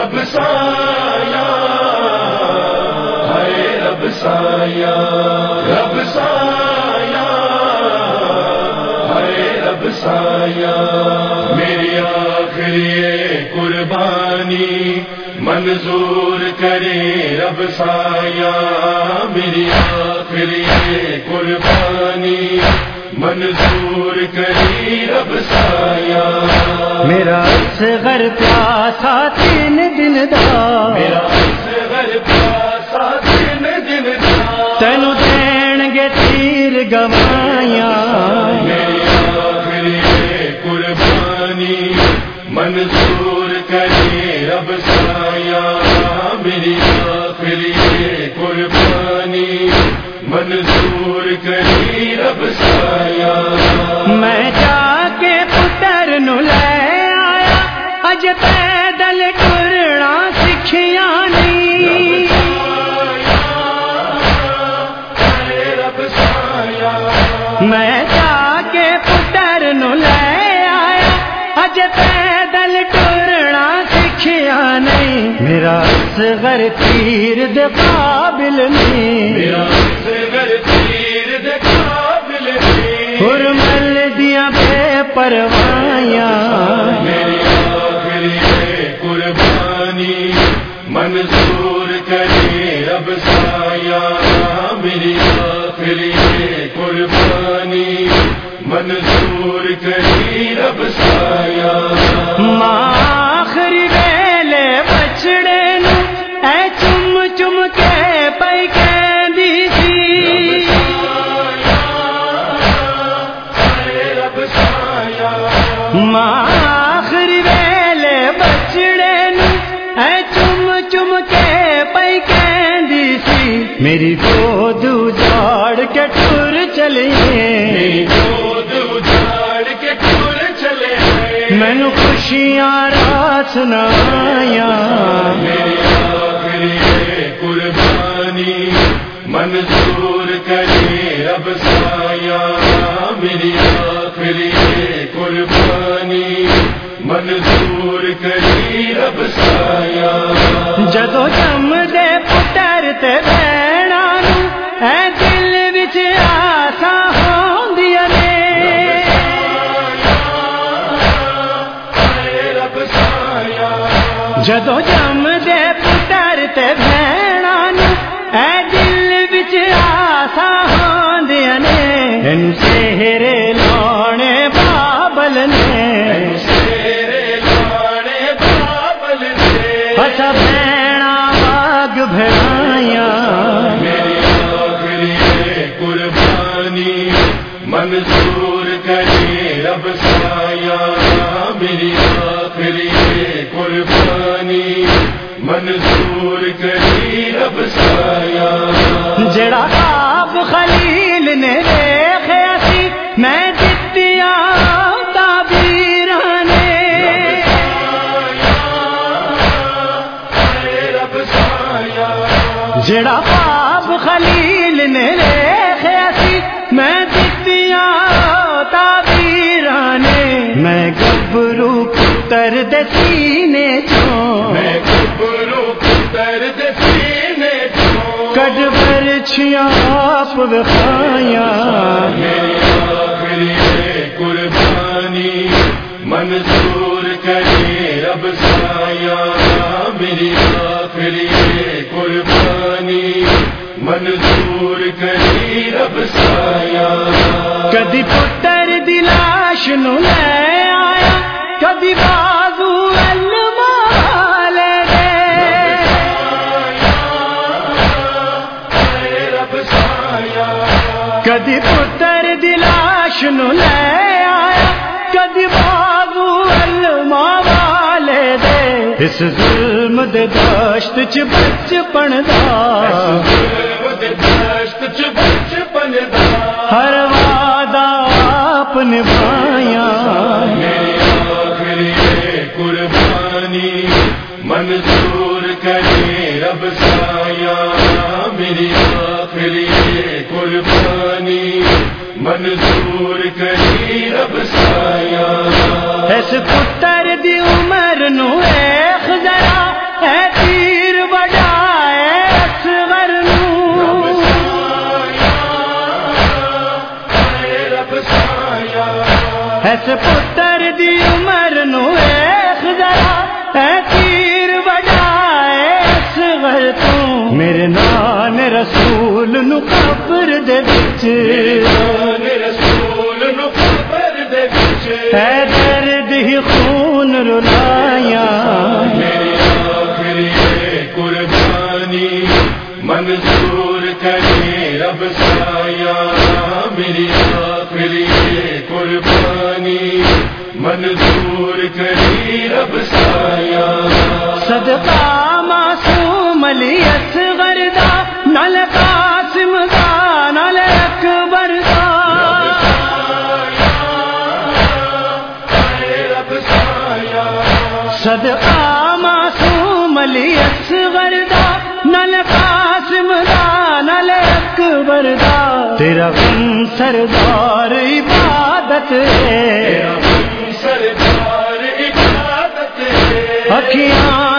رب سایا ہے رب سایا رب سایا ہے رب سایا میری آخری قربانی منظور کرے رب سایا میری آخری قربانی منظور کری رب سایا میرا گھر گھر پیاسا تین دن دا تین دین گے تیر گوایا قربانی منظور کری رب سایا میری آخری قربانی منظور کری رب سایا میں جا کے پتر نو لے آیا اج پیدل پیدل ٹرنا سکھیا نہیں۔ میرا گھر تیر دے قابل نہیں۔ میرا گھر تیر دے قابل نہیں۔ حرمل دیا بے پروایا منظور کری رب سایا آخری ویلے بچڑے نو اے چم چم کے پئی کہندی سی۔ رب سایا آخری ویلے بچڑے نو اے چم چم کے پئی کہندی سی۔ میری گود کے خوشیاں رات سنایا قربانی منظور کرے رب سایا میری آخری قربانی منظور کرے رب سایا جدو جدو جم دے پتر تے بہنا نو اے دل وچ آسا ہوندیاں نے ان سہرے لانے بابل بابل اچھا بہنا باگ بھڑایا میری آخری قربانی منظور کرے رب سایا میری آخری قربانی منظور کری رب سایا جڑا آپ خلیل نے دیکھا سی میں دتیاں تعبیراں نے۔ رب سایا جڑا آپ خلیل نے دیکھا سی میں دتیاں تعبیراں نے۔ میں گبرو دے سینے چوں میں درد سینے کڈ برچیاں آپ آخری قربانی منظور کرے رب سایا میری آخری قربانی منظور کری رب سایا کدی پتر دی لاش نو لے آیا کدی پتر دلاش نو لے آیا، کدی بابو الما والے دے۔ اس ظلم دے دشت چ بچپن دا منصور کری اس پتر دی عمر نو ایک ذرا اے تیر وڈا پتر دی عمر اے درد ہی خون رلایا۔ قربانی منظور کرے رب سایا میری آخری قربانی منظور کرے رب سایا صدقہ معصوم علی اصغر دا نل نل قاسم دا نل اکبر دا۔ تیرا غم سردار عبادت ہے۔ سردار عبادت ہے۔ اکھیاں